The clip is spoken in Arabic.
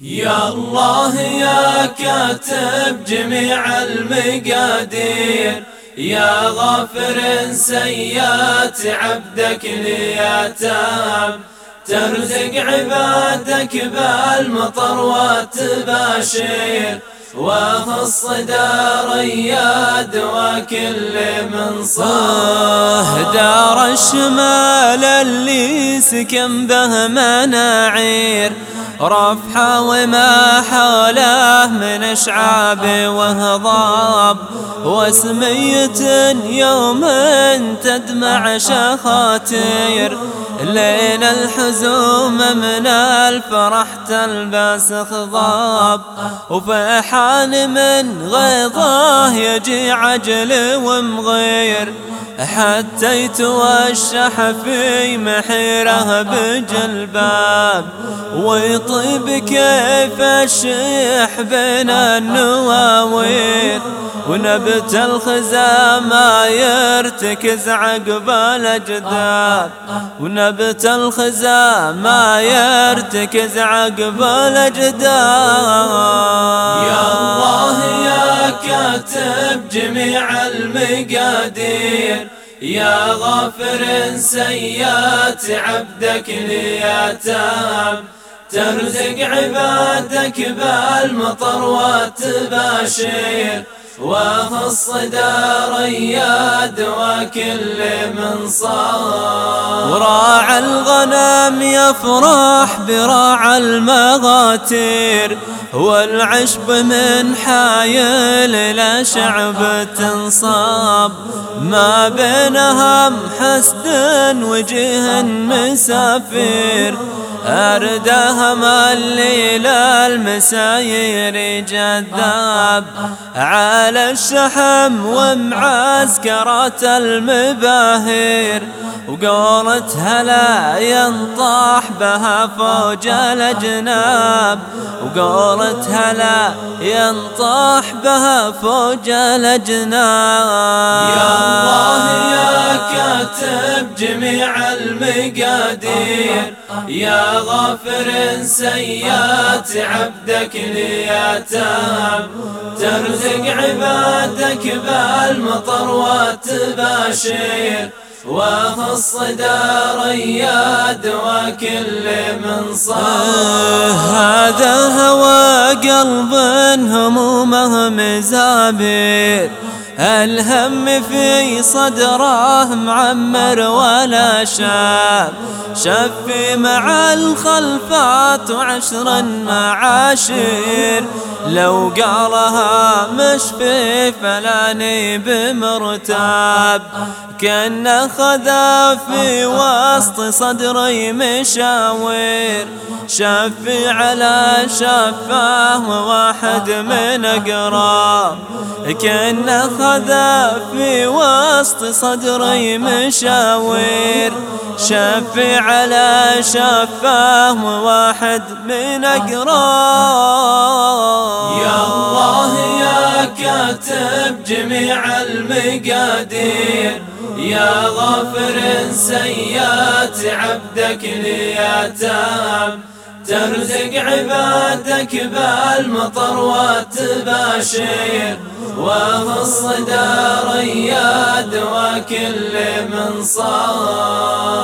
يا الله يا كاتب جميع المقادير يا غافر سيات عبدك اليتام ترزق عبادك بالمطر وتباشير وخص دار ياد وكل من صاه دار الشمال اللي سكن به مناعير رفحة وما حوله من اشعاب وهضاب. وسمية يوم تدمع شخاتير لين الحزوم من الفرح تلبس خضاب. وفحان من غيظه يجي عجل ومغير. حتى يتوشح في محيره بجلباب ويطيب كيف الشيح بين النواوير؟ ونبت الخزا ما يرتكز عقب الأجداد ونبت الخزا ما يرتكز عقب الأجداد يا الله يا كاتب جميع المقادير. يا غافر سيات عبدك اليتام ترزق عبادك بالمطر والتباشير وخص دار ياد وكل من صار. وراع الغنم يفرح براع المغاتير والعشب من حايل إلى شعب تنصاب. ما بينهم حسد وجه مسافير أردهم الليل المساير جذاب على الشحم ومعسكرات المباهير وقولت هلا ينطاح بها فوج الأجناب. وقولت هلا ينطاح بها فوج الأجناب. كاتب جميع المقادير. يا غافر سيات عبدك اليتام ترزق عبادك بالمطر والتباشير. وخص دار ياد وكل من صار. هذا هوى قلب همومه مزابير. الهم في صدره معمر ولا شاب. شفي مع الخلفات وعشر معاشير لو قالها مشفي فلاني بمرتاب. كأن خذا في وسط صدري مشاوير شفي على شفاه واحد من اقراب كأن خذا في وسط صدري مشاوير شفي على شفاه واحد من اقراب يا الله يا كاتب جميع المقادير. يا غافر سيات عبدك اليتام ترزق عبادك بالمطر والتباشير وخص دار ياد وكل من صار.